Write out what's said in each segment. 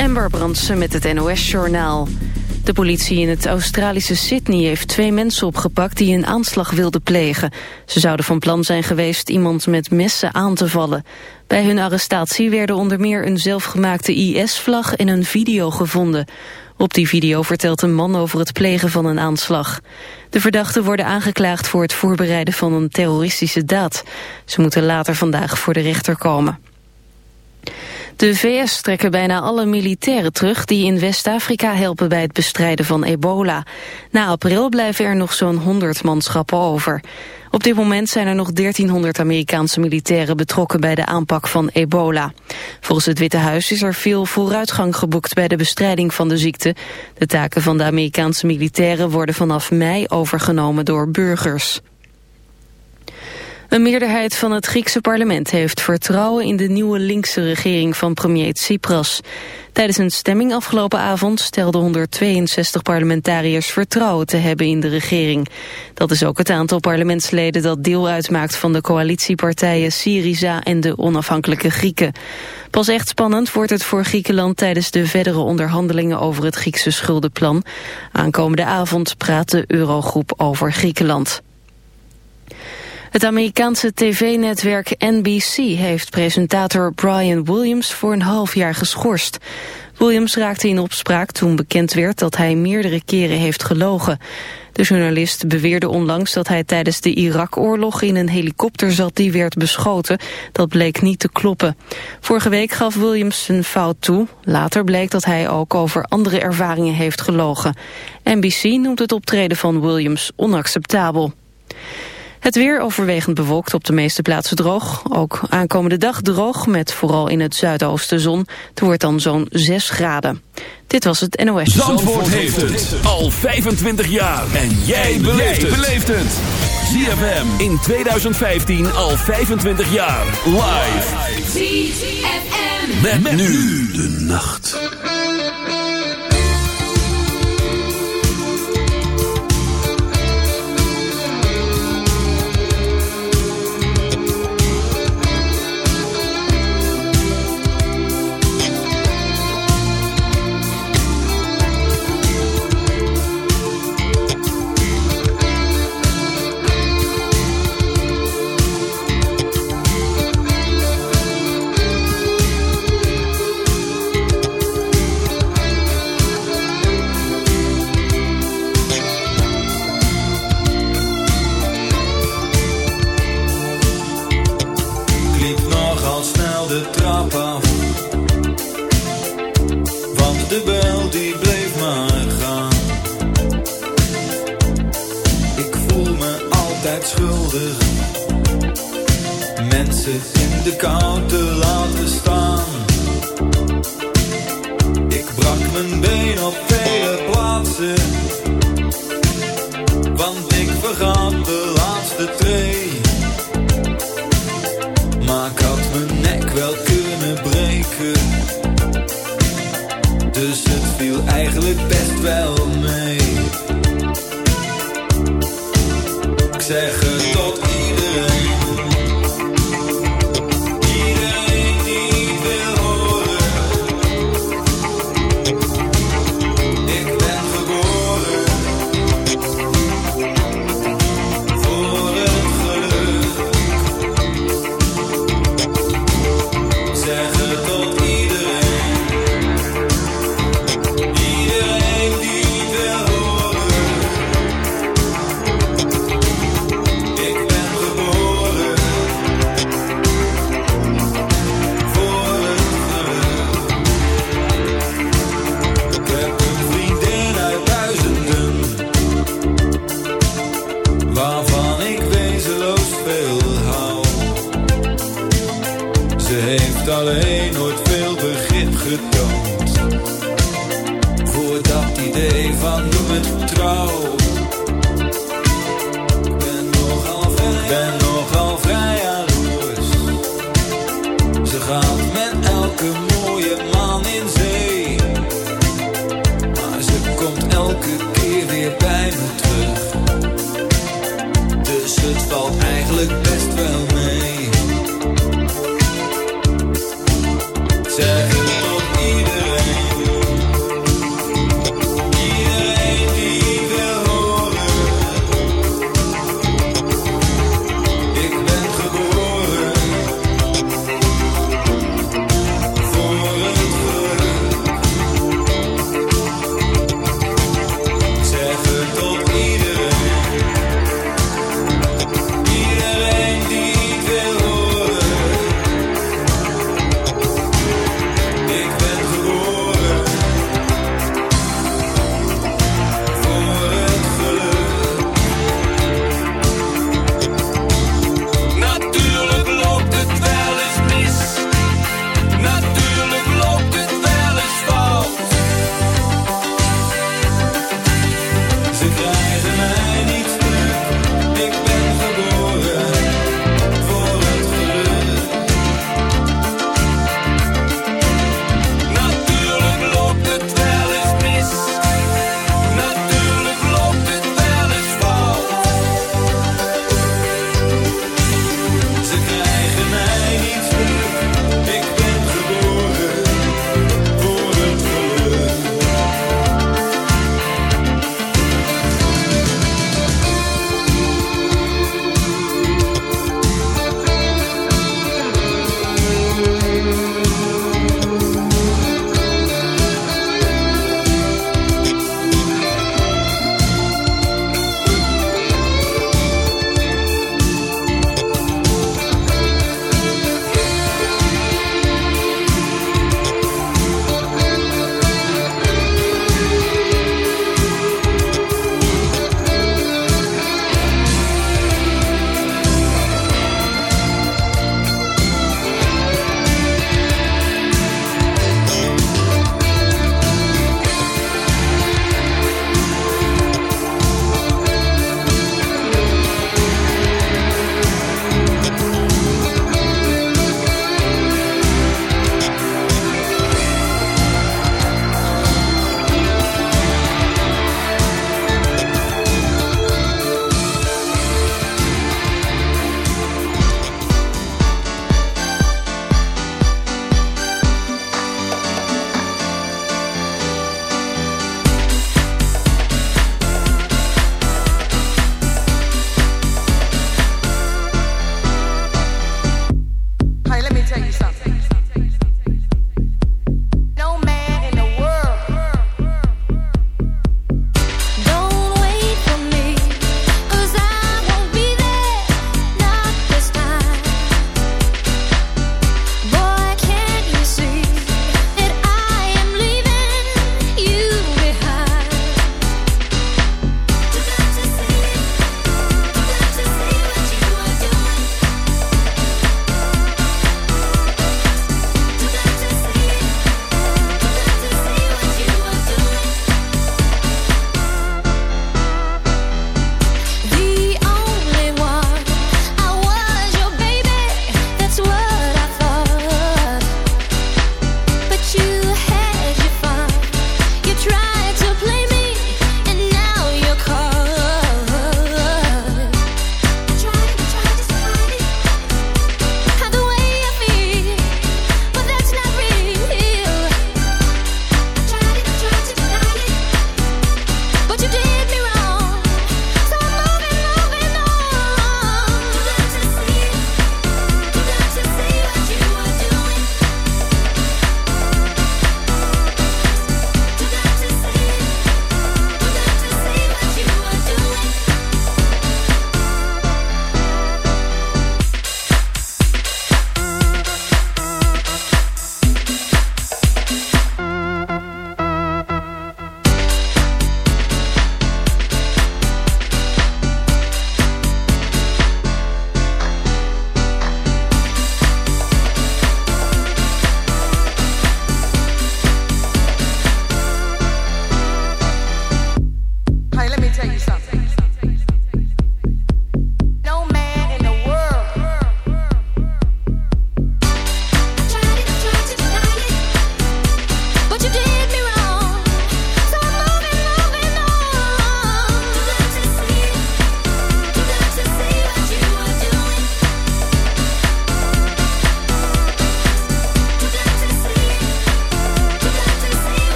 Amber Brandsen met het NOS-journaal. De politie in het Australische Sydney heeft twee mensen opgepakt die een aanslag wilden plegen. Ze zouden van plan zijn geweest iemand met messen aan te vallen. Bij hun arrestatie werden onder meer een zelfgemaakte IS-vlag en een video gevonden. Op die video vertelt een man over het plegen van een aanslag. De verdachten worden aangeklaagd voor het voorbereiden van een terroristische daad. Ze moeten later vandaag voor de rechter komen. De VS trekken bijna alle militairen terug die in West-Afrika helpen bij het bestrijden van ebola. Na april blijven er nog zo'n 100 manschappen over. Op dit moment zijn er nog 1300 Amerikaanse militairen betrokken bij de aanpak van ebola. Volgens het Witte Huis is er veel vooruitgang geboekt bij de bestrijding van de ziekte. De taken van de Amerikaanse militairen worden vanaf mei overgenomen door burgers. Een meerderheid van het Griekse parlement heeft vertrouwen in de nieuwe linkse regering van premier Tsipras. Tijdens een stemming afgelopen avond stelden 162 parlementariërs vertrouwen te hebben in de regering. Dat is ook het aantal parlementsleden dat deel uitmaakt van de coalitiepartijen Syriza en de onafhankelijke Grieken. Pas echt spannend wordt het voor Griekenland tijdens de verdere onderhandelingen over het Griekse schuldenplan. Aankomende avond praat de Eurogroep over Griekenland. Het Amerikaanse tv-netwerk NBC heeft presentator Brian Williams voor een half jaar geschorst. Williams raakte in opspraak toen bekend werd dat hij meerdere keren heeft gelogen. De journalist beweerde onlangs dat hij tijdens de Irak-oorlog in een helikopter zat die werd beschoten. Dat bleek niet te kloppen. Vorige week gaf Williams zijn fout toe. Later bleek dat hij ook over andere ervaringen heeft gelogen. NBC noemt het optreden van Williams onacceptabel. Het weer overwegend bewolkt op de meeste plaatsen droog. Ook aankomende dag droog met vooral in het zuidoosten zon. Het wordt dan zo'n 6 graden. Dit was het NOS. Zandvoort, Zandvoort heeft het al 25 jaar. En jij beleeft het. ZFM in 2015 al 25 jaar. Live. ZFM. met nu de nacht. Zeg tot iedereen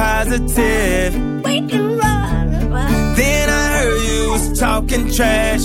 positive. We can run. Then I heard you was talking trash.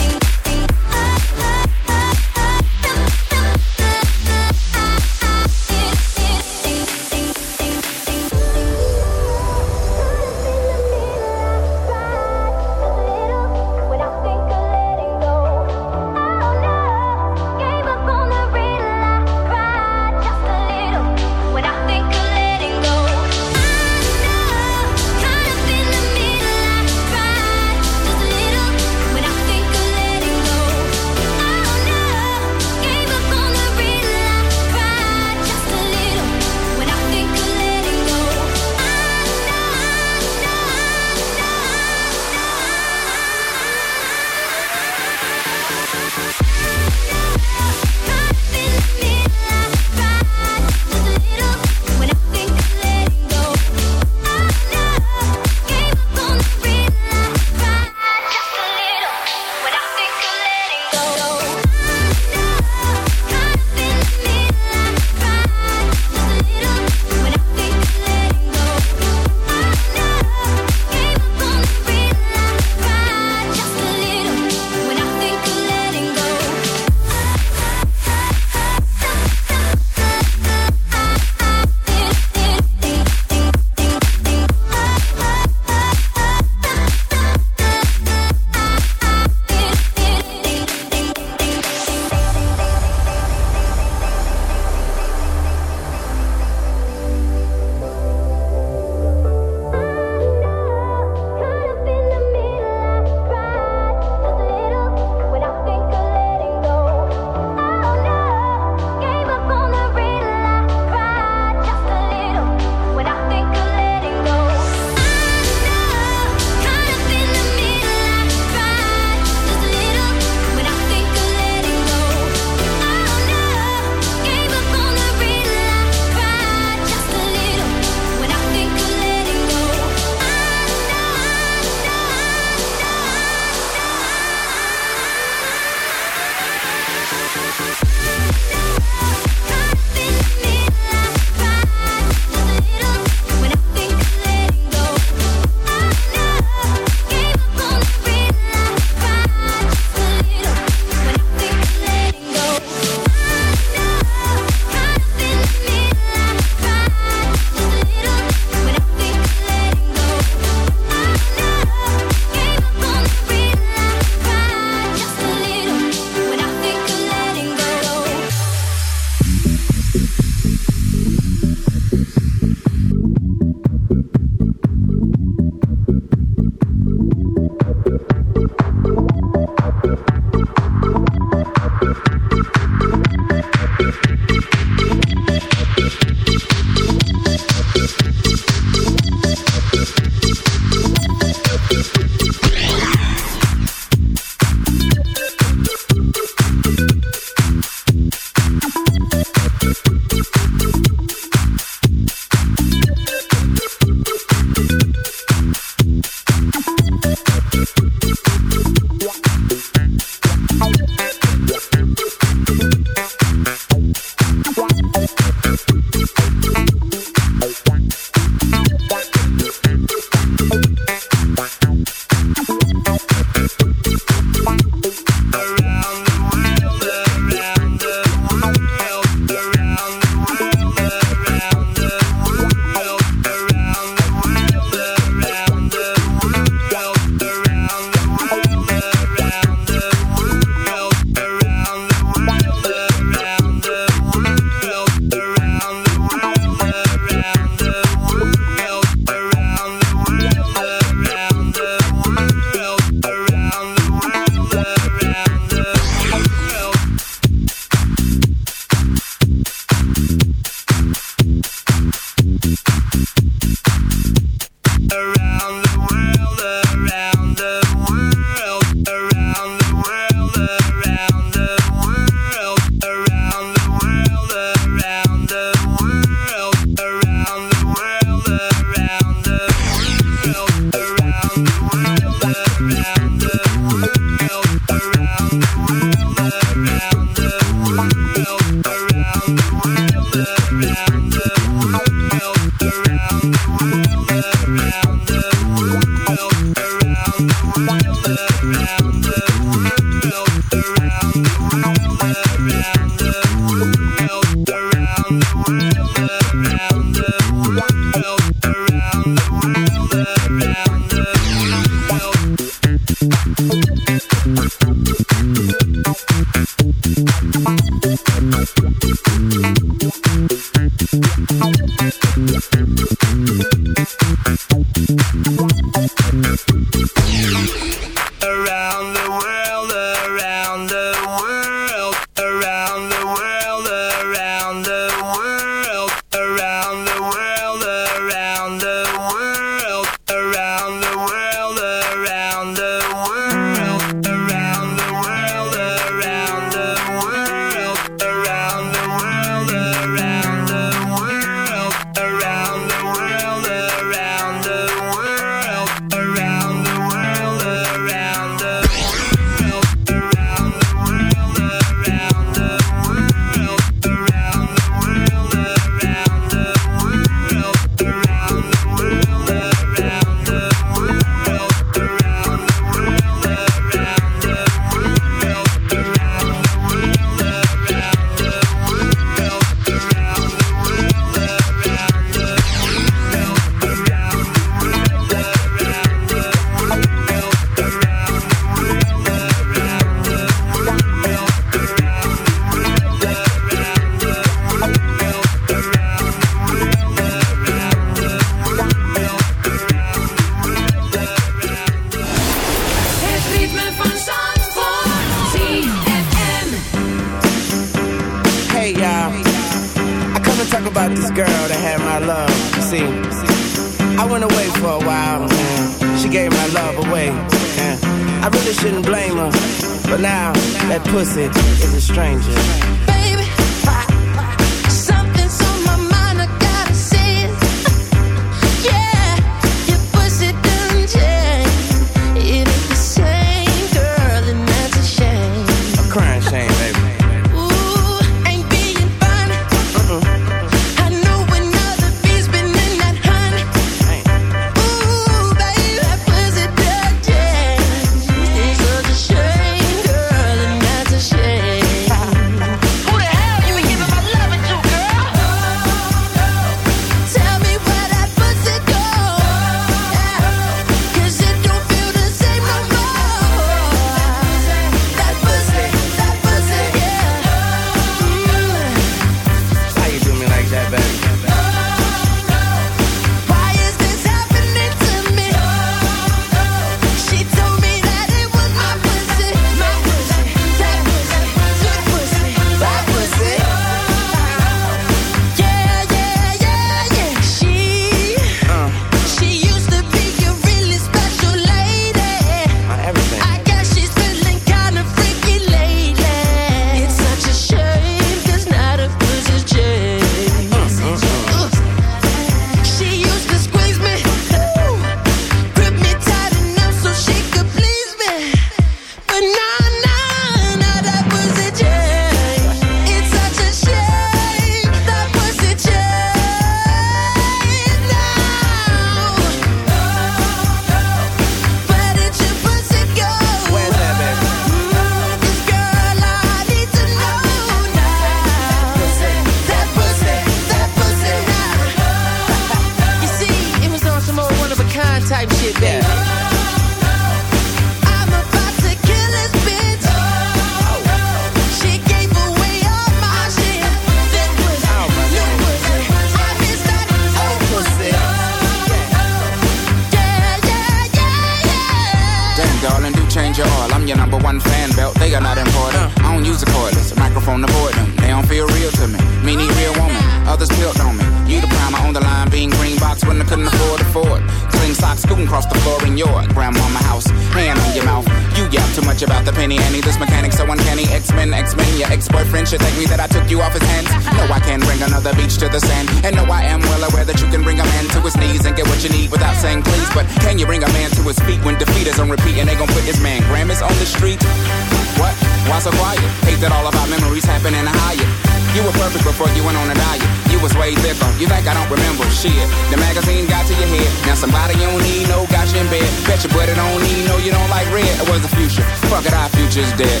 You were perfect before you went on a diet. You was way different. You think I don't remember shit? The magazine got to your head. Now somebody you don't need no got you in bed. Bet your buddy don't need no you don't like red. It was the future. Fuck it, our future's dead.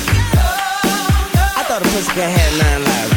I thought a pussycat have nine lives.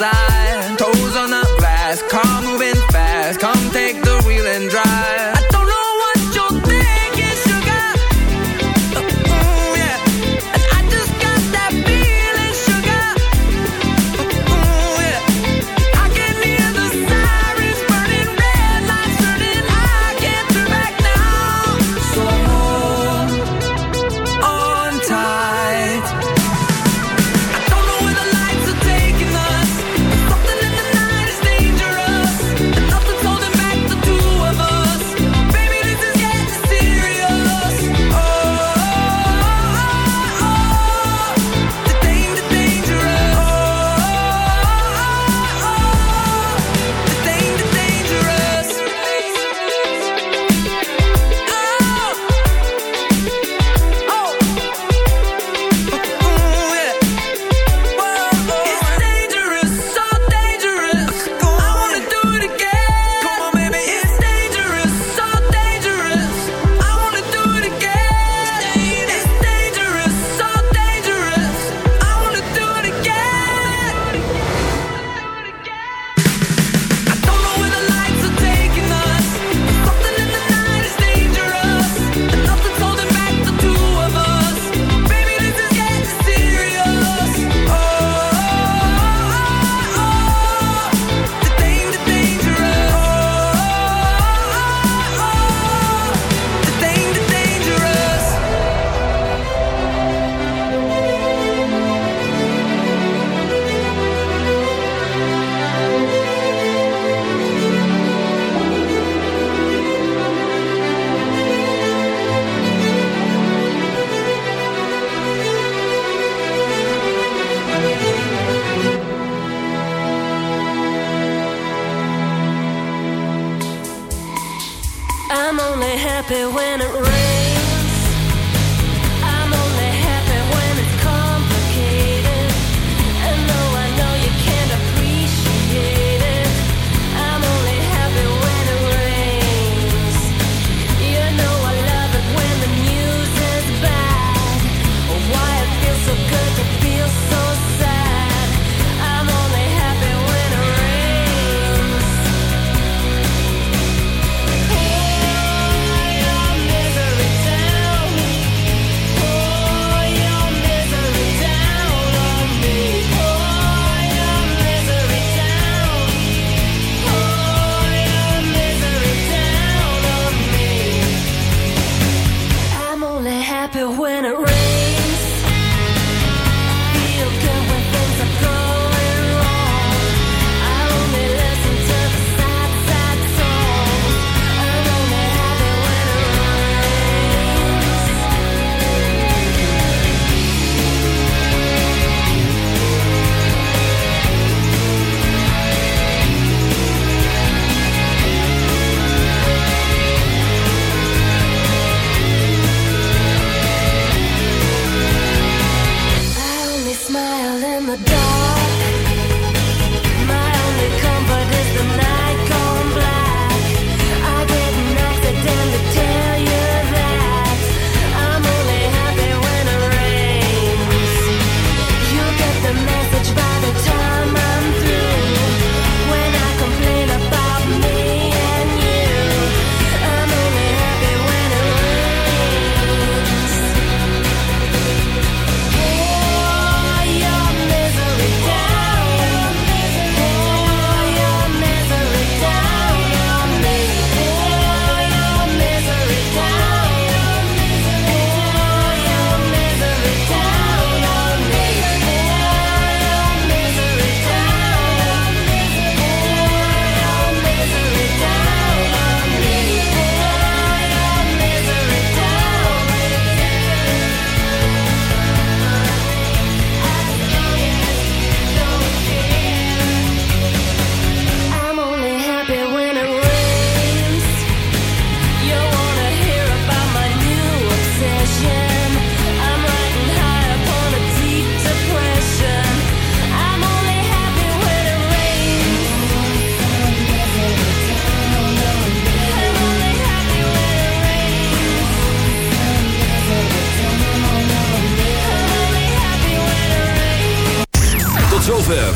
side, toes on the glass, car moving fast. Come take the